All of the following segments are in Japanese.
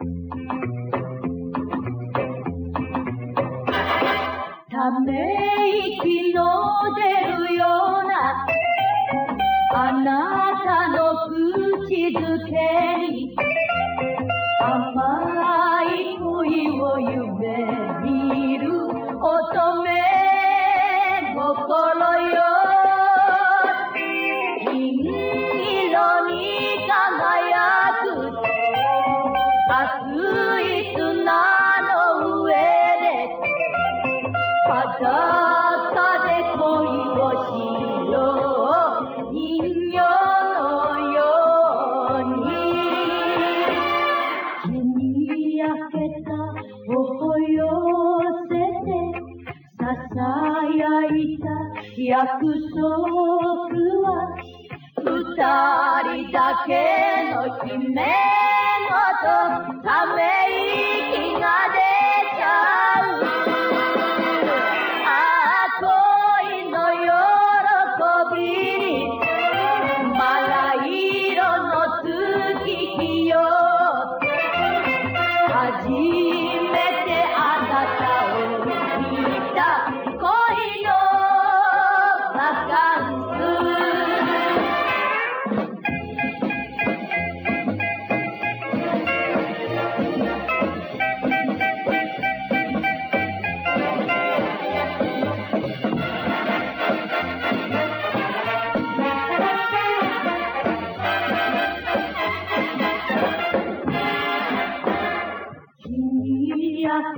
ため息の出るようなあなたの口づけにい砂の上で裸で恋をしよう人形のように。日に焼けた頬寄せて囁いた約束は二人だけの姫。の喜びに。まだ色の月日を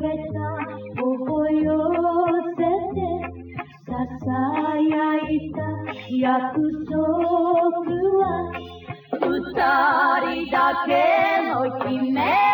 けた微笑せて囁いた約束は二人だけの悲鳴